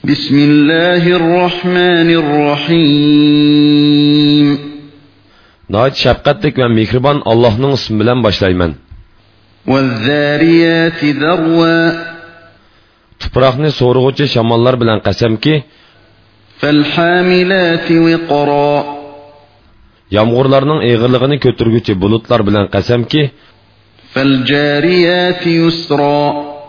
بسم الله الرحمن الرحيم. نهايت شبقتك من مكربان الله نغس ملان باشلايمن. والذاريات ذروة تبرخني سورغوچي شمالار بلان قسمكي فالحاملات وقراء يامغورلارنن ايغرلغني كتورغوچي بلوتلار بلان قسمكي فالجاريات يسرا.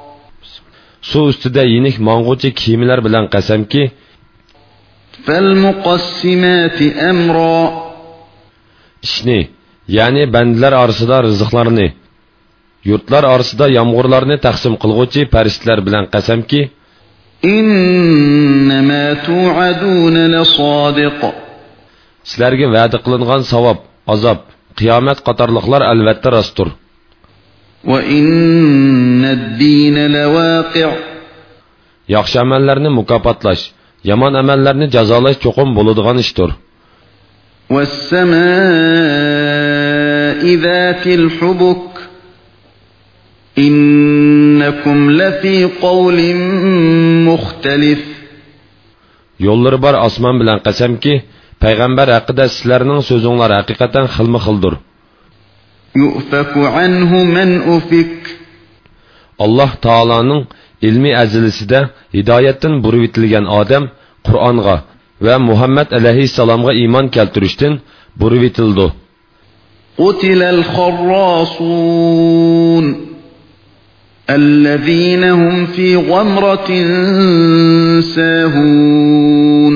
Suv ustida yenik mong'uvchi kiyimlar bilan qasamki, ishni, ya'ni bandalar orasida rizqlarni, yurtlar orasida yomg'irlarni taqsim qilguvchi farishtalar bilan qasamki, إنما توعدون لصادق sizlarga va'da qilingan savob, azob, qiyomat qatorliqlar albatta rostdir. وإن الدين لواقع Yaxshi amallarni mukofotlash, yomon amallarni jazolash cho'qim bo'ladigan ishdir. والسماء ذات الحبك إنكم لفي قول مختلف Yo'llari bor osmon bilan qasamki, payg'ambar haqida sizlarning so'zinglar haqiqatan xilma-xildir. يؤفك عنه من أفك Alloh taolaning ilmiy azilisida hidoyatdan burib etilgan odam Qur'onga va Muhammad alayhissalomga iymon keltirishdan burib etildi. قتل الخراصون الذين هم في غمرة ساهون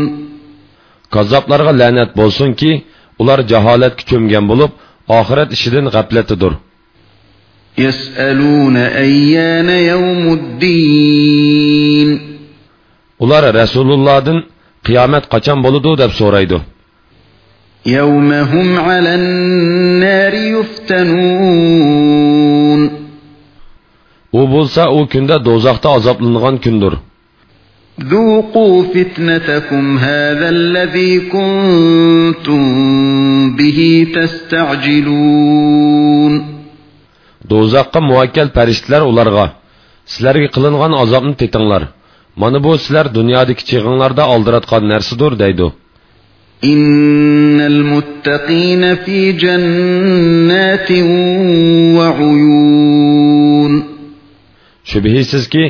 Kazzablarga la'nat bo'lsinki, ular jaholatga cho'mgan bo'lib, آخرت اشیدن قبلت دور. يسألون أيان يوم الدين. اولار رسول الله دن قیامت قچان بولدو دب سورایدو یوم هم على النار يفتنون. أو بولسا أو کنده دوزاخته عذابلنغان کندور ذوقوا فتنتكم هذا الذي كنتم به تستعجلون Do'zaxqa muvakkal farishtalar ularga sizlarga qilingan azobni tetinglar. Mana bu sizlar dunyodagi chig'inglarda oldiratgan narsadir deydi. إن المتقين في جنات وعيون Shubhisizki,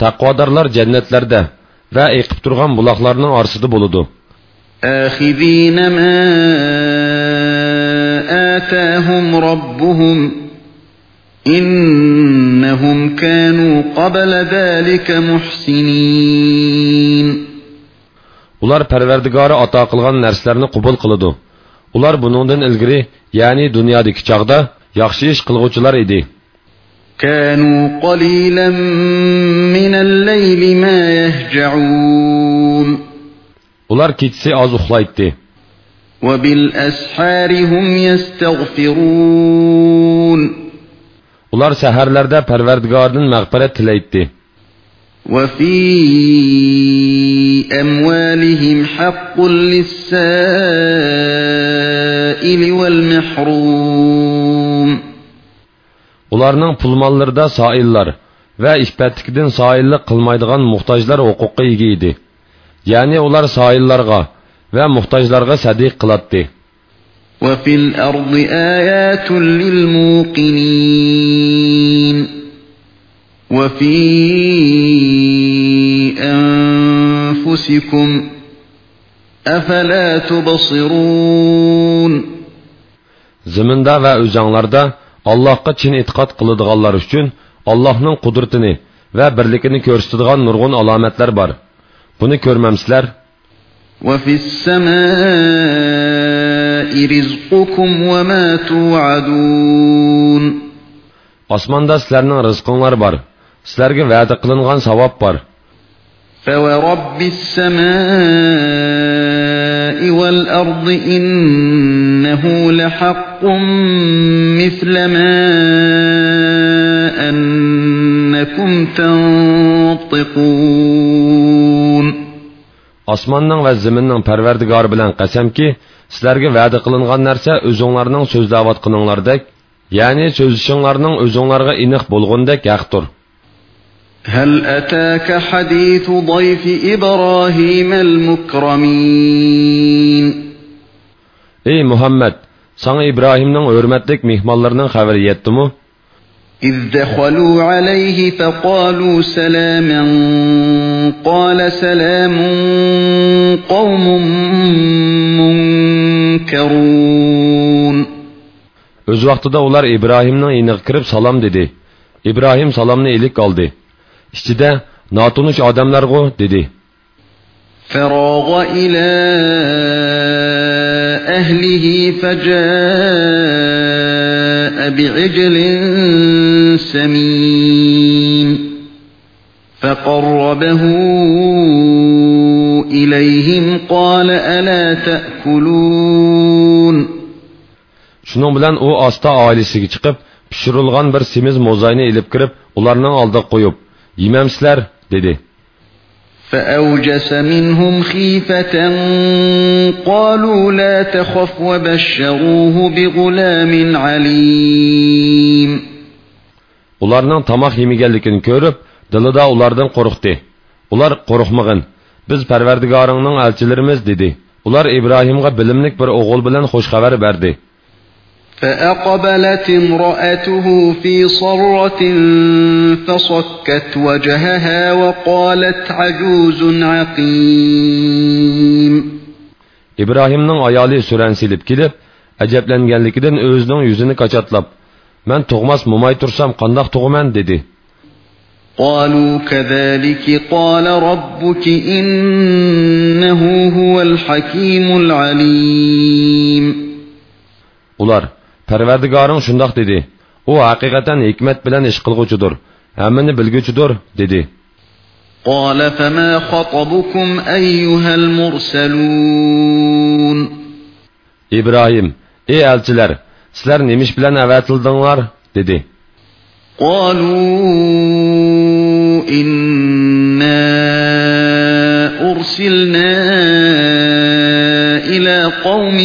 taqvodorlar jannatlarda va eqib turgan buloqlarning orasida bo'ladi. آخذين ما آتاهم ربهم إنهم كانوا قبل ذلك محسنين Ular Parvardigori ato qilgan narsalarni qabul qiladi. Ular buningdan ilgari, ya'ni dunyodagi chaqda yaxshi ish qilguvchilar edi. كانوا قليلا من الليل ما يهجعون Ular kechasi oz uxlaydi. وبالأسحار هم يستغفرون Ular saharlarda Parvardigordan mag'firat tilaydi. وفي أموالهم حق للسائل والمحروم Ularning pul mollarida soillar va ishpatlikdan soillik qilmaydigan muhtojlar huquqqa ega edi. Ya'ni ular soillarga va muhtojlarga sadiq qiladi. وفي الأرض آيات للموقنين وفي أنفسكم أفلا تبصرون Ziminda va o'zanglarda Allohga chin e'tiqod qiladiganlar uchun Allohning qudratini va birligini ko'rsatadigan nurg'un alomatlar bor. Buni ko'rmamsizlar? وفي السماء رزقكم وما توعدون Osmonda sizlarning rizqinglar bor. Sizlarga va'da qilingan savob bor. فورب السماء والأرض إنه لحق مثل ما أنكم تنطقون Osmonning va zaminning Parvardigori bilan qasamki, sizlarga va'da qilingan narsa o'zinglarning so'zlayotganinglardek, ya'ni so'zishinglarning o'zinglarga aniq bo'lgandek haqdir. هل أتاك حديث ضيف إبراهيم المكرمين ey muhammad sana ibrohimning hurmatlik mehmonlarining xabari yetdimi إذ دخلوا عليه فقالوا سلاما قال سلام قوم منكرون o'z vaqtida ular ibrohimning iniga kirib salom dedi ibrohim salomni ilik oldi ichida notunish odamlarg'u dedi فراغ إلى أهله فجاء بعجل سمين فقربه إليهم قال ألا تأكلون shuning bilan u osta oilasiga chiqib pishirilgan bir semiz mo'zayni ilib kirib ularning oldiga qo'yib yemamsizlar dedi فأوجس منهم خيفة قالوا لا تخف وبشروه بغلام عليم ularning tomoq yemaganligini ko'rib dilida ulardan qo'rqdi ular qo'rqmag'in biz parvardigoringning elchilarimiz dedi ular ibrohimga bilimlik bir o'g'il bilan xush xabar berdi فأقبلت امرأته في صرة فصكت وجهها وقالت عجوز عقيم ibrohimning ayoli suransilib kelib ajablanganligidan o'zining yuzini qachatlab man tug'mas mo'may tursam qandoq tug'aman dedi قالوا كذلك قال ربك إنه هو الحكيم العليم ular parvardigoring shundoq dedi u haqiqatan hikmat bilan ish qilg'uchidir hammani bilguchidir dedi قال فما خطبكم أيها المرسلون ibrohim ey elchilar sizlar nemish bilan avatildinglar dedi قالوا إنا أرسلنا إلى قوم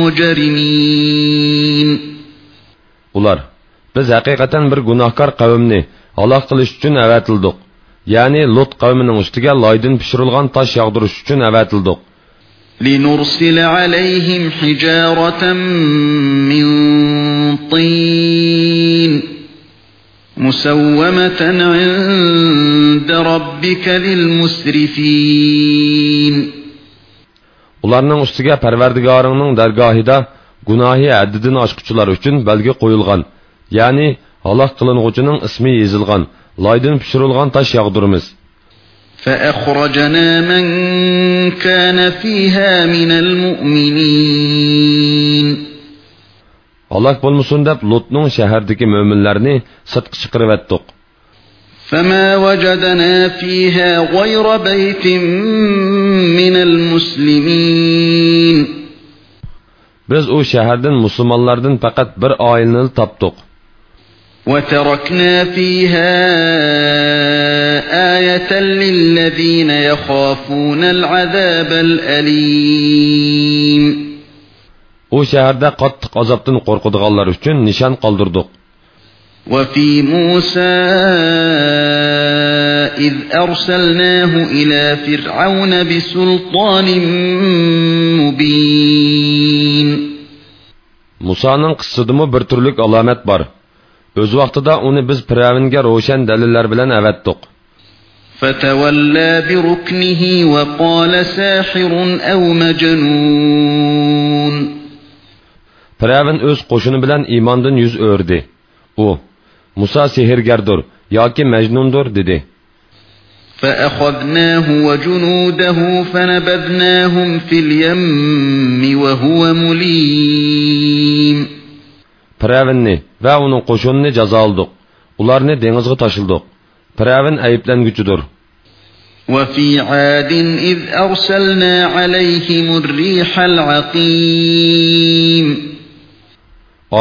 مجرمين ular biz haqiqatan bir gunohkor qavmni halok qilish uchun avatildik ya'ni lut qavmining ustiga loydin pishirilgan tosh yog'dirish uchun avatildik لنرسل عليهم حجارة من طين مسومة عند ربك للمسرفين ularning ustiga parvardigoringning dargohida gunohi haddidan oshquchilar uchun belgi qo'yilgan ya'ni halok qiling'uchining ismi yezilgan loydin pishirilgan tosh yog'dirmiz فأخرجنا من كان فيها من المؤمنين halok bo'lmasin deb lutning shahardagi mo'minlarni sirtqa chiqarib etdik فما وجدنا فيها غير بيت من المسلمين biz u shahardan musulmonlardan faqat bir oilani topdik وتركنا فيها آية للذين يخافون العذاب الأليم u shaharda qattiq azobdan qo'rqadiganlar uchun nishon qoldirdik وفي موسى إذ أرسلناه إلى فرعون بسلطان مبين musoning qissidimi bir turlik alomat bor o'z vaqtida uni biz piravnga ro'shan dalillar bilan avatdiq فتولى بركنه وقال ساحر أو مجنون piravn o'z qo'shini bilan iymondan yuz o'rdi u muso sehrgardir yoki majnundir dedi فأخذناه وجنوده فنبذناهم في اليم وهو مليم piravnni va uning qo'shinini jazo oldik ularni dengizga tashildik piravn ayblanguchidir وفي عاد إذ أرسلنا عليهم الريح العقيم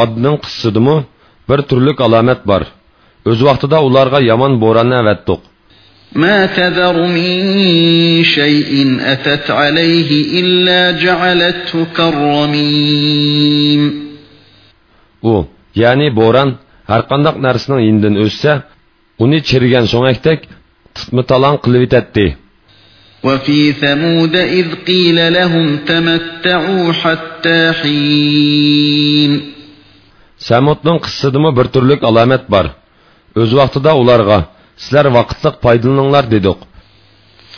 odning qissidimi bir turlik alomat bor o'z vaqtida ularga yomon bo'ronni avatdiq ما تذر من شيء أتت عليه إلا جعلته كالرميم u ya'ni bo'ron har qandoq narsaning yindan o'ssa uni chirigan so'ngakdek tutmitalang qilib etadi وفي ثمود إذ قيل لهم تمتعوا حتى حين samudning qissidimi bir turlik alomat bor o'z vaqtida ularga sizlar vaqtliq foydalaninglar dedik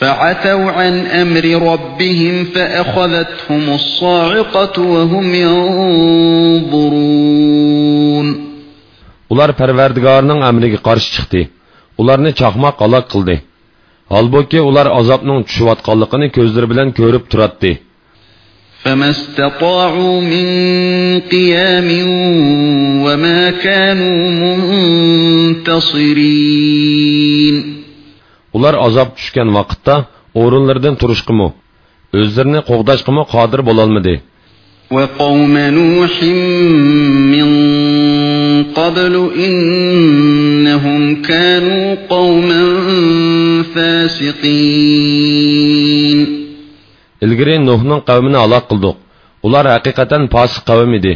فعتوا عن أمر ربهم فأخذتهم الصاعقة وهم ينظرون ular parvardigorning amriga qarshi chiqdi ularni chaqmoq aloq qildi holbuki ular azobning tushayotganligini ko'zlari bilan ko'rib turadi فما استطاعوا من قيام وما كانوا منتصرين ular azob tushgan vaqtda o'rinlaridan turishqimi o'zlarini qo'g'dashqimi qodir bo'lolmadi وقوم نوح من قبل إنهم كانوا قوما فاسقين ilgari nuhning qavmini halok qildik ular haqiqatan posiq qavm edi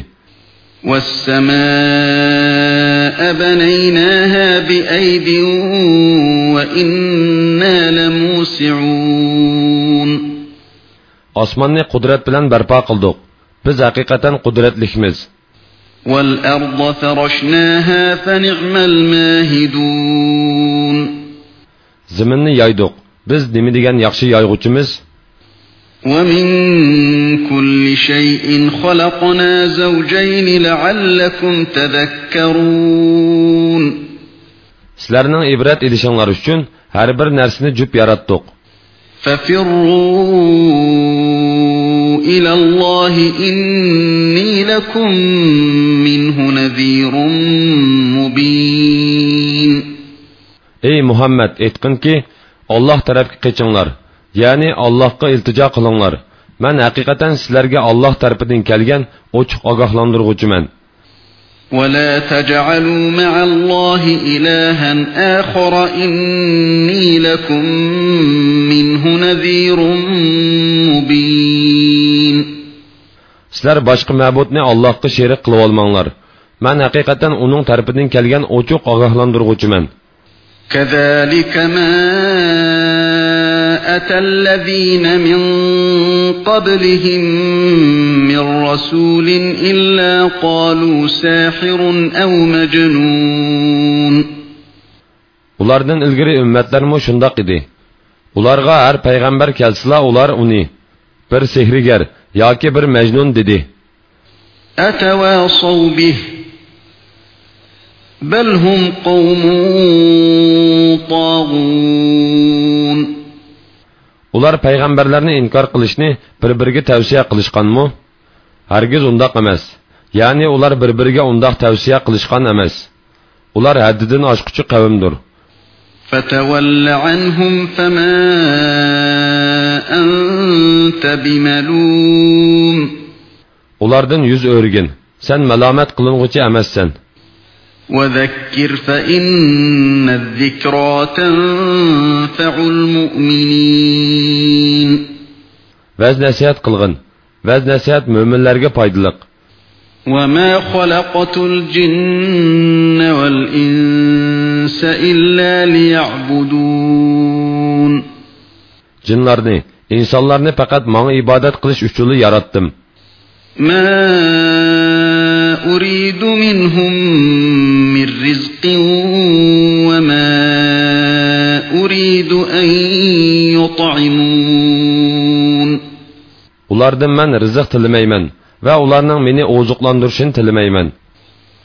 والسماء بنيناها بأيد وإنا لموسعون osmonni qudrat bilan barpo qildik biz haqiqatan qudratlikmiz والأرض فرشناها فنعم الماهدون zaminni yoydik biz nima degan yaxshi yoyg'uchimiz ومن كل شيء خلقنا زوجين لعلكم تذكرون سلرنا إبرات إدشان لرشون هر بر نرسن جب يرتدق ففروا إلى الله إني لكم منه نذير مبين أي محمد اتقن كي الله تربك قيچنلار ya'ni allohga iltijo qilinglar man haqiqatan sizlarga olloh tarafidan kelgan ochiq ogohlantirg'uchiman ولا تجعلوا مع الله إلها آخر إني لكم منه نذير مبين sizlar boshqa ma'budni allohga sherik qilib olmanglar man haqiqatan uning tarafidan kelgan ochiq ogohlantirg'uchiman كذلك ما أتى الذين من قبلهم من رسول إلا قالوا ساحر أو مجنون ulardan ilgari ummatlarmi shundoq edi ularga har payg'ambar kelsila ular uni bir sehrigar yoki bir majnun dedi أتواصوا به بل هم قوم طاغون ular payg'ambarlarni inkor qilishni bir biriga tavsiya qilishganmi hargiz undoq emas ya'ni ular bir biriga undoq tavsiya qilishgan emas ular haddidan oshquchi qavmdir فتول عنهم فما أنت بملوم ulardan yuz o'rgin sen malomat qiling'uchi emassan وذكر فإن الذكرى تنفع المؤمنين. وز نسيات قلغن وز نسيات مؤمنلرگه پايدلق وما خلقت الجن والإنس إلا ليعبدون. جن لرني إنسان لرني فقط ما عبادت قلش üçünü yarattım. Ma أريد منهم من رزق وما أريد أن يطعمون ulardan man rizq tilamayman va ularning meni oziqlantirishini tilamayman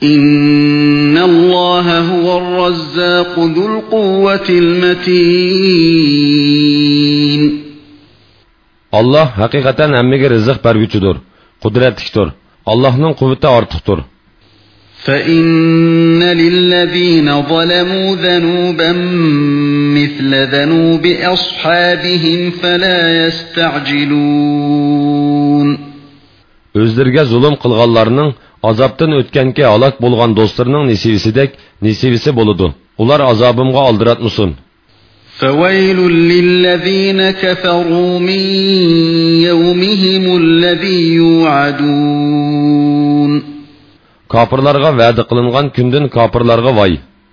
إن الله هو الرزاق ذو القوة المتين alloh haqiqatan hammaga rizq berguchidir qudratlikdir allohning quvvati ortiqdir فإن للذين ظلموا ذنوبا مثل ذنوب أصحابهم فلا يستعجلون o'zlariga zulm qilganlarning azobdan o'tganki halok bo'lgan do'stlarining nesibisidek nesibisi bo'ladi ular azobimga oldiratmasin فويل للذين كفروا من يومهم الذي يوعدون kofirlarga va'da qilingan kundan kofirlarga voy.